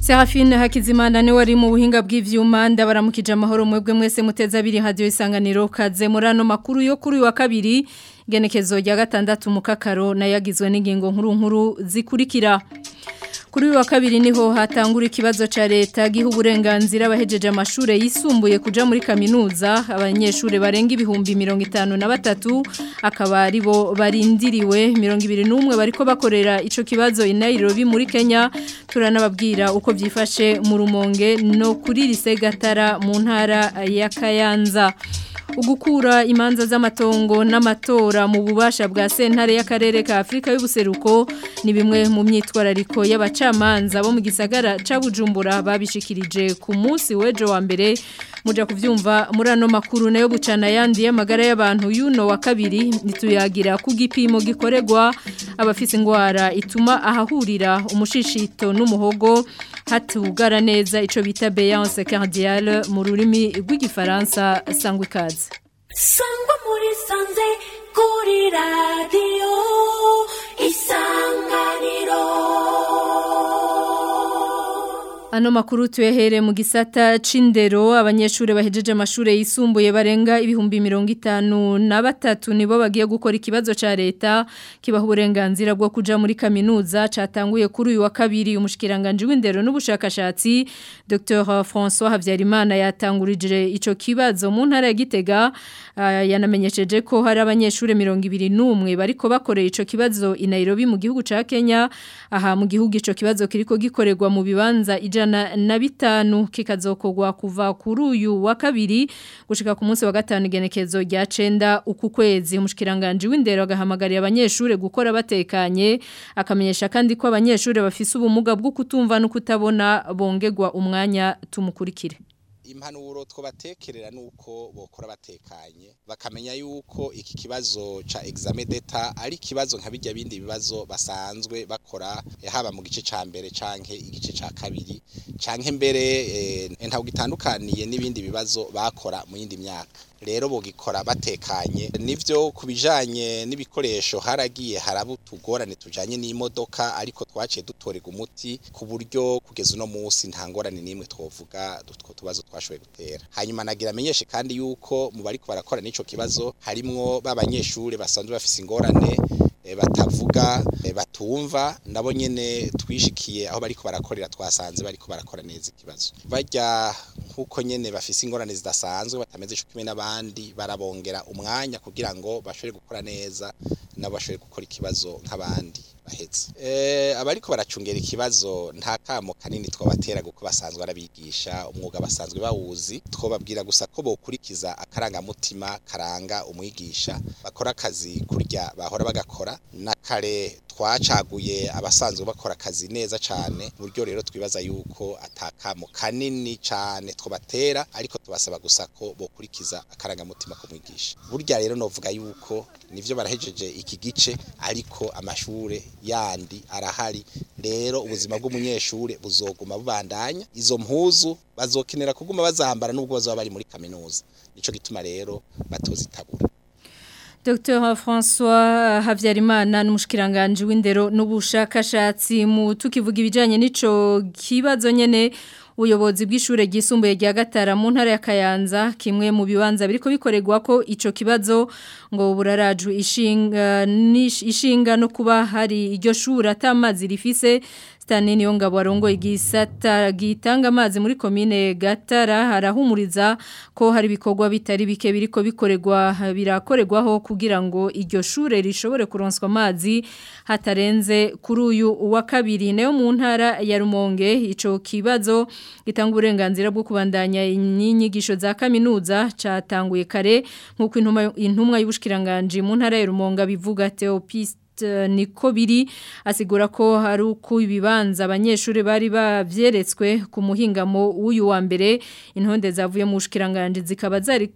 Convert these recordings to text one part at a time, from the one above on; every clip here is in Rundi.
Serafine Hakizimana ni wari mu buhinga bw'ivyuma ndabaramukije amahoro mwebwe mwese muteza abiri hadiyo isanganiro kaze murano makuru yo kuri wa kabiri genekezo rya gatandatu mukakaro nayagizwe n'ingingo nkuru nkuru zikurikira kuri uyu wa kabiri niho hatangura ikibazo cya leta giha uburenganzira abahejeje amashuri yisumbuye kujya muri kaminuza abanyeshuri barenga ibihumbi mirongo itanu na batatu akaba ari barindiriwe mirongo ibiri n'umwe bariko bakorera icyo kibazo i Nairobi muri Kenya turanababwira uko byifashe mu rumonge no kuri risegatara mu ntara ya Kayanza ugukura imanza z'amatongo n'amatora mu bubasha bwa sentare y'akarere ka Afrika y'ubuseruko ni bimwe mu myitwarariko y'abacamanza bo mu gisagara ca Bujumbura babishikirije ku munsi wejo wa mbere muja kuvyumva muri ano makuru nayo bucana yandi y'amagara y'abantu yuno wa kabiri nituyagira ku gipimo gikoregwa abafite indwara ituma ahahurira umushishito n'umuhogo hatugara neza icyo bita beyanse cardiyale mu rurimi rw'igifaransa sangwa ikaze sangwa muri sanze kuri radiyo isanganiro Ano makuru tuyahere mu gisata c'indero abanyeshuri bahejeje amashuri yisumbuye barenga ibihumbi mirongo itanu na batatu nibo bagiye gukora ikibazo ca leta kibaha uburenganzira bwo kuja muri kaminuza catanguye kuri uyu wa kabiri umushikiranganji w'indero n'ubushakashatsi Dr François Havyarimana yatangurije ico kibazo mu ntara ya Gitega uh, yanamenyesheje ko hari abanyeshuri mirongo ibiri n'umwe bariko bakoreye ico kibazo i Nairobi mu gihugu ca Kenya aha mu gihugu ico kibazo kiriko gikoregwa mu bibanza ija ijana na bitanu kikazokogwa kuva kuri uyu wa kabiri gushika ku munsi wa gatanu igenekezo rya 9 uku kwezi umushikiranganje w'indero agahamagarira abanyeshuri gukora batekanye akamenyesha kandi ko abanyeshuri bafise ubumuga bwo kutumva no kutabona bongerwa umwanya tumukurikire impanuro twobatekerera nuko bokora batekanye bakamenya yuko iki kibazo ca examen d'etat ari kibazo nka bijya bindi bibazo basanzwe bakora eh, haba mu gice ca mbere canke igice ca kabiri canke mbere eh, ntago gitandukaniye n'ibindi bibazo bakora mu yindi myaka rero bogikora batekanye nivyo kubijanye n'ibikoresho haragiye haraba tugorane tujanye n'imodoka ariko twaciye dutorega umuti ku buryo kugeza uno munsi nta ngorane n'imwe twovuga utwo tubazo twashoboye gutera hanyuma nagira amenyeshe kandi yuko mu bariko barakora n'ico kibazo harimwo b'abanyeshure basanzwe bafise ingorane Eh, batavuga eh, batumva nabo nyine twishikiye aho bariko barakorera twasanze bariko barakora neza ikibazo barya nk'uko nyine bafise ingorane zidasanzwe batameze cyo kimwe n'abandi barabongera umwanya kugira ngo bashobore gukora neza nabo bashobore gukora ikibazo nk'abandi bahetse eh, abariko baracungera ikibazo nta kamo kanini twabatera kuko basanzwe arabigisha umwuga basanzwe bawuzi twababwira gusa ko bokurikiza akarangamutima karanga umwigisha bakora akazi kurya bahora bagakora na kare twacaguye abasanzwe bakora akazi neza cyane ku buryo rero twibaza yuko atakamo kanini cyane tubatera ariko tubasaba gusa ko bokurikiza akarangamutima ko mwigisha burya rero novuga yuko nibyo barahejeje iki gice ariko amashure yandi arahari rero ubuzima bw’umunyeshuri buzoguma bubandanya izo mpuzu bazokenera kuguma bazambara nubwo bazaba bari muri kaminuza nico gituma rero batozitabura Dr François Havyarimana eh, n'umushikiranganje w'indero n'ubushakashatsi mu tukivuga ibijanye n'ico kibazo nyene ubuyobozi bw'ishure ryisumbuye rya Gatara mu ntara ya Kayanza kimwe mu bibanza biriko bikoregwa ko ico kibazo ngo burarajwe ishinga ishinga no kuba hari iryo shura atamazi rifise Stanley Niyongabo arongoye igisata gitanga amazi muri komine Gatara arahumuriza ko hari ibikorwa bitari bike biriko bikoregwa birakoregwaho kugira ngo iryo shure rishobore kuronswa amazi hatarenze kuri uyu wa kabiri nayo mu ntara ya Rumonge ico kibazo gitanga uburenganzira bwo kubandanya inyigisho za kaminuza catanguye kare nkuko intumwa y'ubushikiranganje mu ntara ya Rumonge bivuga Theopiste Eh, niko biri asigura ko hari uko ibibanza abanyeshuri bari babyeretswe ku muhingamo w'uyu wa mbere intonde zavuye mu bushikiranganje zikaba zari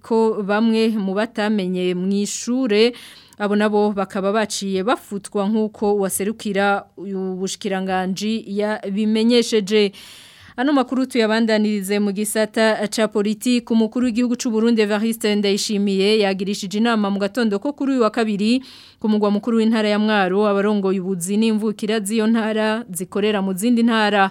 bamwe mu batamenye mu ishure abo nabo bakaba baciye bafutwa nk'uko waserukira uyu ubushikiranganje yabimenyesheje Ano makuru tuyabandanirize mu gisata ca politiki umukuru w'igihugu cy'u Burundi Evariste Ndayishimiye yagirishije inama mu gatondo ko kuri uyu wa kabiri ku mugwa mukuru w'intara ya Mwaro abarongoye ubuzi n'imvukira z'iyo ntara zikorera mu zindi ntara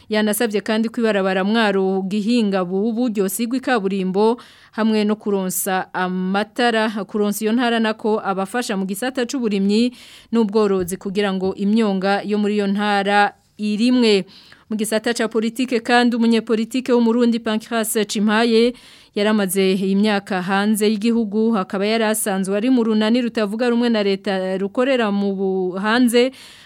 yanasabye kandi ko ibarabara mwaro gihinga bubu ryosigwa ikaburimbo hamwe no kuronsa amatara kuronsa iyo ntara nako abafasha mu gisata c'uburimyi n'ubworozi kugira ngo imyonga yo muri iyo ntara irimwe mu gisata politike kandi umunyepolitike w'umurundi Pancras Chimaye yaramaze imyaka hanze y'igihugu akaba yari asanzwe ari mu runani rutavuga rumwe na leta rukorera mu hanze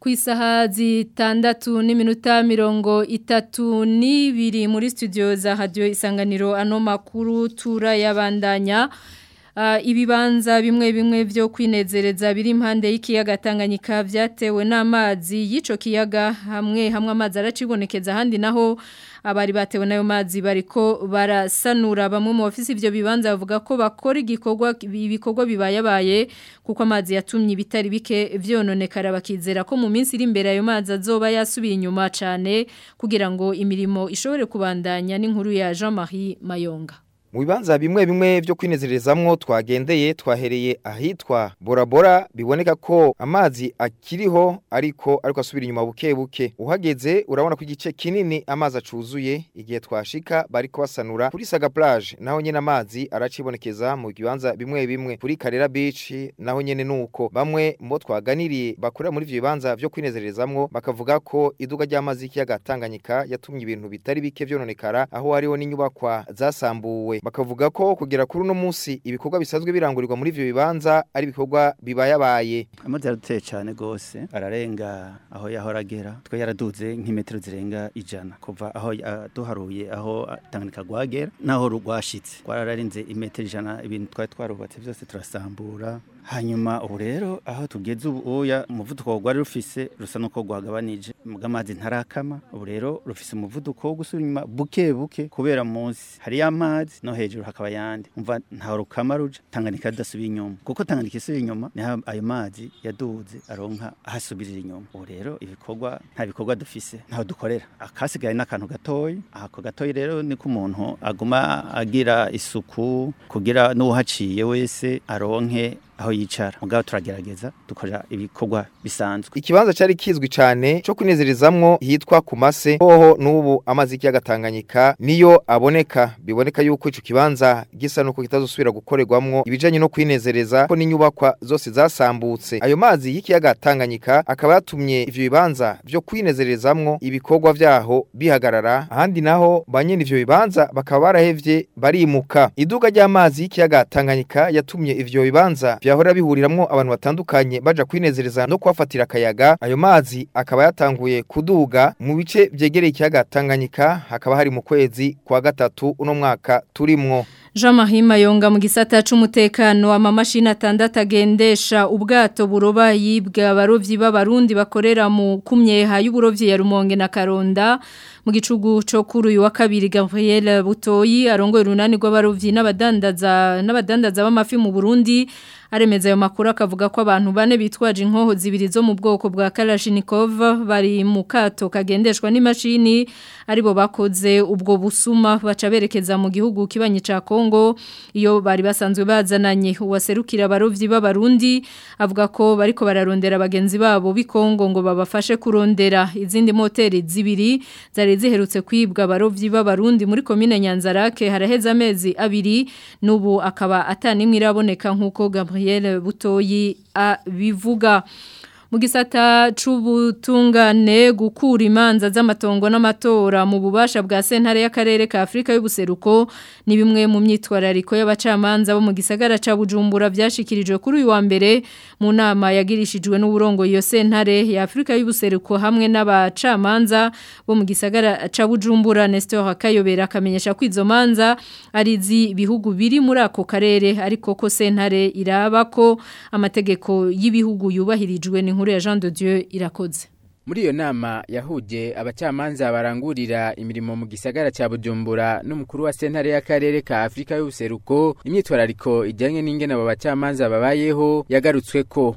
ku isaha zitandatu n'iminota mirongo itatu n'ibiri muri studio za hadiyo isanganiro ano makuru turayabandanya Ah, ibibanza bimwe bimwe byo kwinezereza biri impande y'ikiyaga Tanganyika byatewe n'amazi y'ico kiyaga hamwe hamwe amazi aracibonekeza handi naho abari batewe nayo mazi bariko barasanura bamwe mu ofisi ibyo bibanza bavuga ko bakora igikorwa ibikorwa bibayabaye kuko amazi yatumye bitari bike vyononekara bakizera ko mu minsi iri imbere ayo mazi azoba yasubiye inyuma cyane kugira ngo imirimo ishobore kubandanya n'inkuru ya Jean-Marie Mayonga mu bibanza bimwe bimwe byo kwinezerezamwo twagendeye twahereye ahitwa bora biboneka ko amazi akiriho ariko ariko asubira inyuma buke buke uhageze urabona ko igice kinini amazi acuzuye igihe twashika bari kubasanura kuri saga plage naho nyene amazi aracibonekeza mu bibanza bimwe bimwe kuri karera beach naho nyene nuko bamwe mbo twaganiriye bakorera muri ivyo bibanza vyo kwinezerezamwo bakavuga ko iduga ry'amazi y'ikiyaga Tanganyika yatumye ibintu bitari bike vyononekara aho hariho n'inyubakwa zasambuwe bakavuga ko kugera kuri uno munsi ibikorwa bisanzwe birangurirwa muri ibyo bibanza ari bikorwa bibayabaye amazi yaraduteye cyane rwose ararenga aho yahora agera twe yaraduze nk'imetero zirenga ijana kuva aho duharuye aho tanganyika rwagera n'aho rwashyitse twarararinze imetero ijana ibintu twari twarubatse byose turasambura hanyuma ubu rero aho tugeze ubuya umuvuduko wari rufise rusa n'uko rwagabanije bw'amazi ntarakama ubu rero rufise umuvuduko wo gusubira inyuma buke buke kubera munsi hari amazi no hejuru hakaba yandi umva nta rukama ruja tanganyika adasubiye inyuma kuko tanganyika isubira inyuma niho ayo mazi yaduze aronka ahasubirira inyuma ubu rero ibikorwa nta bikorwa dufise ntaho dukorera akasigaye n'akantu gatoya. ako gatoyi rero niko umuntu aguma agira isuku kugira n'uwahaciye wese aronke aho yicara mugabo turagerageza dukora ibikorwa bisanzwe ikibanza cyari kizwi cyane cyo kunezerezaamwo hitwa ku mase hoho n'ubu amazi y'ikiyaga Tanganyika niyo aboneka biboneka yuko icyo kibanza gisa nuko kitazosubira gukorerwamwo ibijanye no kwinezereza ko n'inyubakwa zose zasambutse ayo mazi y'ikiyaga Tanganyika akaba yatumye ibyo bibanza byo kwinezerezamo ibikorwa byaho bihagarara ahandi naho ba nyine ibyo bibanza bakaba barahevye barimuka iduka ry'amazi y'ikiyaga Tanganyika yatumye ibyo bibanza bya byahora bihuriramo abantu batandukanye baja kwinezereza no kwafatira akayaga ayo mazi akaba yatanguye kuduga mu bice byegereye ikiyaga Tanganyika hakaba hari mu kwezi kwa gatatu uno mwaka turimwo Jean Marie Mayonga mu gisata cy'umutekano amamashini atandatu agendesha ubwato buroba yibwa abarobyi b'abarundi bakorera mu kumyeha y'uburobyi ya Rumonge na Karonda mu gicugu cyo kuri uyu wa kabiri Gabriel Butoyi arongoye urunani rw'abarovyi n'abadandaza n'abadandaza b'amafi mu Burundi aremeza ayo makuru akavuga ko abantu bane bitwaje inkoho zibiri zo mu bwoko bwa Kalashnikov bari mu kato kagendeshwa n'imashini aribo bakoze ubwo busuma baca berekeza mu gihugu kibanye Congo iyo bari basanzwe bazananye uwaserukira abarovyi b'abarundi avuga ko bariko bararondera bagenzi babo bikongo ngo babafashe kurondera izindi moteri zibiri zari ziherutse kwibwa abarovyi b'abarundi muri commune Nyanzarake haraheza amezi abiri nubu akaba atanimwe iraboneka nkuko Gabriel Butoyi abivuga mu gisata c'ubutungane gukura imanza z'amatongo n'amatora mu bubasha bwa sentare y'akarere ka Afrika y'ubuseruko ni bimwe mu myitwarariko y'abacamanza bo mu gisagara ca Bujumbura byashikirijwe kuri uyu wa mbere mu nama yagirishijwe n'uburongo iyo sentare ya Afrika y'ubuseruko hamwe n'abacamanza bo mu gisagara ca Bujumbura Nestor Kayobera akamenyesha ko izo manza ari izi bihugu biri muri ako karere ariko ko sentare iraba ko amategeko y'ibihugu yubahirijwe ni nkuru ya Jean de Dieu irakoze muri iyo nama yahuje abacamanza barangurira imirimo mu gisagara cya Bujumbura n'umukuru wa sentare y'akarere ka Afurika y'ubuseruko imyitwarariko ijyanye n'ingene abo bacamanza babayeho yagarutswe ko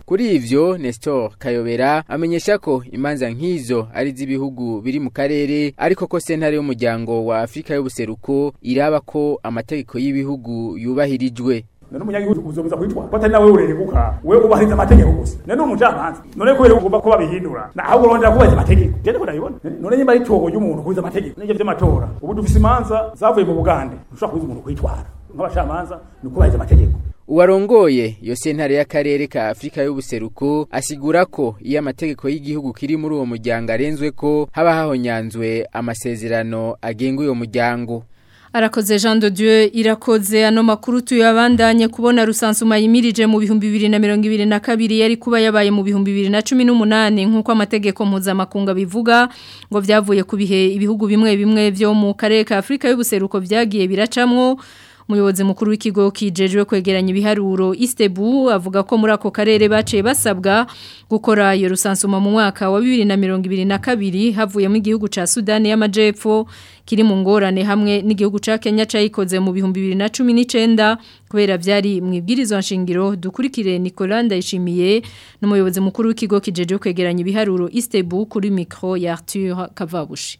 kuri ivyo Nestor Kayobera amenyesha ko imanza nk'izo ari z'ibihugu biri mu karere ariko ko sentare y'umuryango wa Afrika y'ubuseruko iraba ko amategeko y'ibihugu yubahirijwe none umunyagi uzobuza kwitwa batari nawe ureguka wewe ubahiriza amategeko gusa none umucamanza none kubera ugomba kuba bihindura ahubwo urongera kubahiriza amategeko gende kunabibona none nyimba ari toho y'umuntu kubiza amategeko n'ivyo vy'amatora ubu dufise imanza zavuye mu bugande ntushobora kubiza umuntu kwitwara nk'abacamanza ni ukubahiriza amategeko uwarongoye iyo sentare y'akarere ka afurika y'ubuseruko asigura ko iyo amategeko y'igihugu kiri muri uwo muryango arenzwe ko haba hahonyanzwe amasezerano agenga uwo muryango arakoze Jean de Dieu irakoze ano makuru tuyabandanye kubona rusansuma yimirije mu bihumbi bibiri na na mirongo ibiri kabiri yari kuba yabaye mu bihumbi bibiri na cumi n’umunani nkuko amategeko mpuzamakunga bivuga ngo byavuye ku bihe ibihugu bimwe bimwe byo mu karere ka Afrika y'ubuseruko byagiye biracamwo umuyobozi mukuru w'ikigo kijejwe kwegeranya ibiharuro Istebu avuga ko muri ako karere baciye basabwa gukora iyo rusansuma mu mwaka wa 2022 havuyemo igihugu ca Sudani y'Amajepfo kiri mu ngorane hamwe n'igihugu ca Kenya cayikoze mu bihumbi 2019 kubera byari mu ibwirizwa nshingiro dukurikire Nicolas Ndayishimiye n'umuyobozi mukuru w'ikigo kijejwe kwegeranya ibiharuro Istebu kuri micro ya Arthur Kavabushi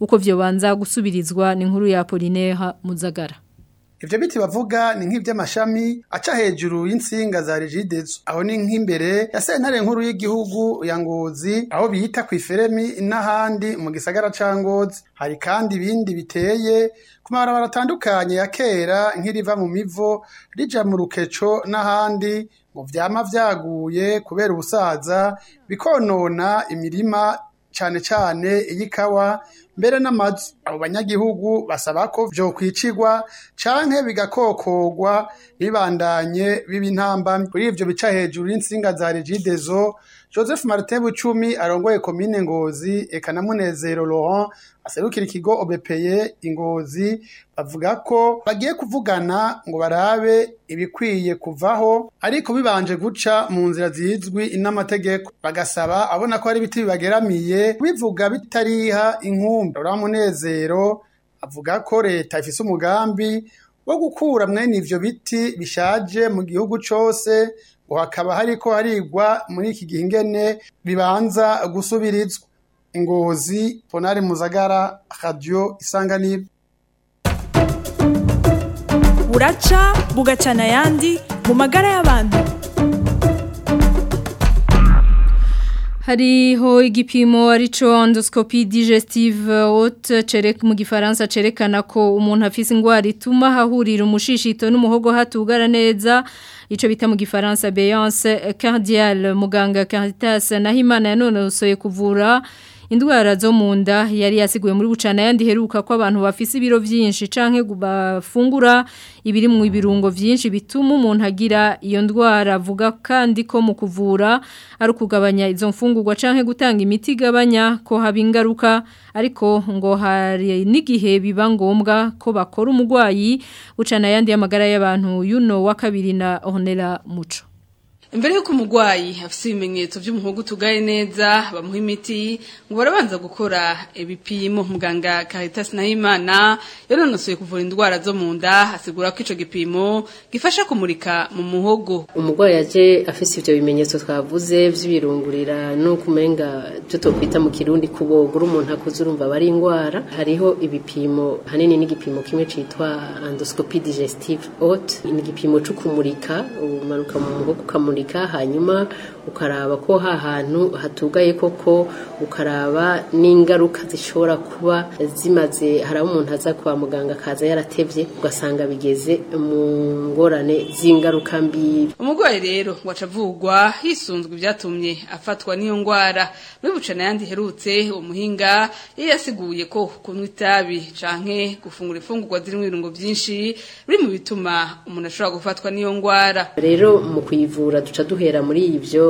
uko byobanza gusubirizwa ni ya Apollinaire Muzagara Ibyo biti bavuga ni nk'iby'amashami aca hejuru y'insinga za rigidizo aho ni nk'imbere ya sentare nkuru y'igihugu ya Ngozi aho biyita ku iferemi n'ahandi mu gisagara ca Ngozi hari kandi ibindi biteye ku mabarabara atandukanye ya kera nk'iriva mu mivo rija mu rukeco n'ahandi ngo vyama vyaguye kubera ubusaza bikonona imirima cane cane iy'ikawa mbere n'amazu abo banyagihugu basaba ko byo kwicigwa canke bigakokogwa bibandanye biba intambamyi kuri ivyo bica hejuru y'intsinga za regidezo joseph martin bucumi arongoye komine ngozi eka na munezero laurent aserukira ikigo obepeye ingozi bavuga ko bagiye kuvugana ngo barabe ibikwiye kuvaho ariko bibanje guca mu nzira zizwi n'amategeko bagasaba abona ko hari ibiti bibageramiye bivuga bitariha inkumbi uriya munezero avuga ko leta ifise umugambi wo gukura mwene ivyo biti bishaje mu gihugu cose hakaba hariko harigwa muri iki gihe ingene bibanza gusubirizwa ingozi ponari muzagara radio isanganiro buraca bugacana ayandi mu magara y'abantu hariho igipimo arico endoscopy digestive haute cerek mu gifaransa cerekana ko umuntu afise ingwara ituma hahurira umushishito n'umuhogo hatugara neza ico bita mu gifaransa béance cardiale muganga Caritas nahimana yanonosoye kuvura indwara zo mu nda yari yasiguye muri bucana yandi heruka ko abantu bafise ibiro byinshi canke bafungura ibiri mu ibirungo byinshi bituma umuntu agira iyo ndwara avuga kandi ko mu kuvura ari ukugabanya izo mfungurwa canke gutanga imiti igabanya ko haba ingaruka ariko ngo hari n'igihe biba ngombwa ko bakora umurwayi bucana yandi y'amagara y'abantu yuno wa kabiri na honera muco mbere y'uko umurwayi afite ibimenyetso by'umuhogo utugaye neza bamuha imiti ngo barabanza gukora ibipimo muganga Caritas Nahimana yanonosoye kuvura indwara zo mu nda asigura ko ico gipimo gifasha kumurika mu muhogo umurwayi aje afite ibyo bimenyetso twavuze vy'ibirungurira no kumenga byo tokwita mu kirundi kubogura umuntu akuzurumva ari indwara hariho ibipimo ahanini n'igipimo kimwe citwa endoscopie digestive haute ni igipimo cyo kumurika umanuka mu muhogo ukamurika kumanika hanyuma ukaraba ko hantu hatugaye koko ukaraba n'ingaruka zishobora kuba zimaze hari umuntu aza kwa muganga akaza yaratebye ugasanga bigeze mu ngorane z'ingaruka mbi umugore rero wacavugwa hisunzwe ibyatumye afatwa n'iyo ngwara bibucana yandi herutse uwo muhinga yasiguye ko kunywa itabi canke gufungura ifungurwa zirimo ibirungo byinshi biri mu bituma umuntu ashobora gufatwa n'iyo ngwara rero mu kuyivura duca duhera muri ibyo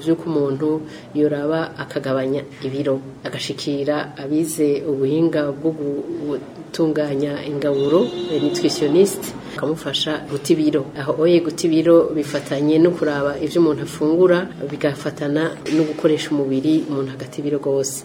by'uko umuntu yoraba akagabanya ibiro agashikira abize ubuhinga bwo utunganya ingaburo eh, nutritioniste akamufasha guta ibiro aho oye guta ibiro bifatanye no kuraba ibyo umuntu afungura bigafatana no gukoresha umubiri umuntu hagati ibiro rwose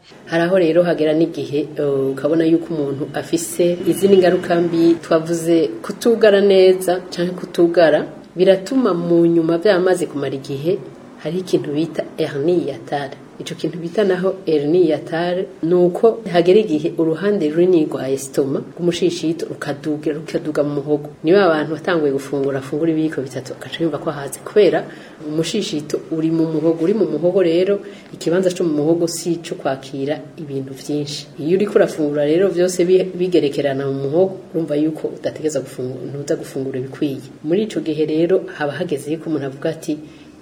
hari aho rero hagera n'igihe eh, ukabona yuko umuntu afise izindi ngaruka mbi twavuze kutugara neza cyangwa kutugara biratuma mu nyuma byamaze kumara igihe hari ikintu bita erni yatara icyo kintu bita naho eriniyatare ni uko igihe uruhande runini rwa esitoma rw'umushishito rukaduga rukaduga mu muhogo niba abantu batanguye gufungura afungura ibiyiko bitatu agaca yumva ko hazi kwera umushishito uri mu muhogo uri mu muhogo rero ikibanza cyo mu muhogo si cyo kwakira ibintu byinshi iyo uri kurafungura rero byose bigerekerana mu muhogo urumva yuko udategereza gufungura ntuza gufungura ibikwiye muri icyo gihe rero haba hageze yuko umuntu avuga ati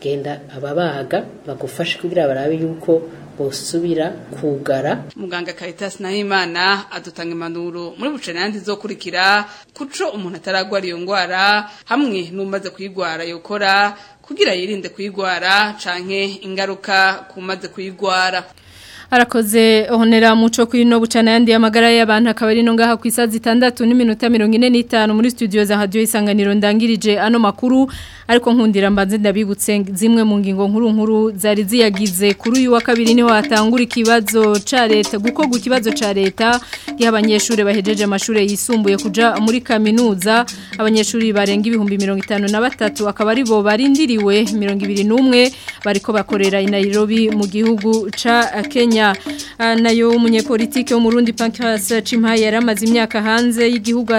genda ababaga bagufashe kugira barabe yuko bosubira kugara muganga Caritas Nahimana adutanga impanuro muri bucenandi zokurikira kuco umuntu ataragwa iyo ngwara hamwe numaze kuyigwara yokora kugira yirinde kuyigwara canke ingaruka kumaze kuyigwara arakoze honera muco kwino bucana yandi amagara y'abantu akaba ari no ngaha ku isazi 6 n'iminota 45 muri studio za radio isanganiro ndangirije ano makuru ariko nkundira mbanze ndabibutse zimwe mu ngingo nkuru nkuru zari ziyagize kuri uyu wa kabiri niho hatangura ikibazo ca leta gukoga ikibazo cya leta gihe abanyeshuri bahejeje amashuri yisumbuye kuja muri kaminuza abanyeshuri barenga ibihumbi mirongo itanu na batatu akaba ari bo barindiriwe n’umwe bariko bakorera i Nairobi mu gihugu ca Kenya Kenya ah, nayo umunyepolitike wo mu Burundi Pancras Chimpa yaramaze imyaka hanze y'igihugu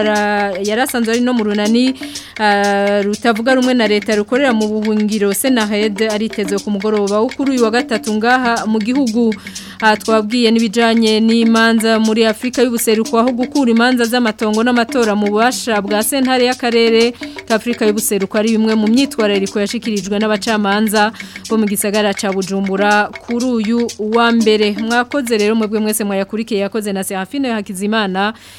yarasanzwe ari no mu runani ah, rutavuga rumwe na leta rukorera mu buhungiro sena ariteze ku mugoroba wo uyu wa gatatu ngaha mu gihugu twabwiye n'ibijyanye n'imanza muri afurika y'ubuseruko aho gukura imanza z'amatongo n'amatora mu bubasha bwa sentare y'akarere k'afurika y'ubuseruko ari bimwe mu myitwarariko yashikirijwe n'abacamanza bo mu gisagara cya bujumbura kuri uyu wa mbere mwakoze rero mwebwe mwese mwayakurikiye yakoze na serafine hakizimana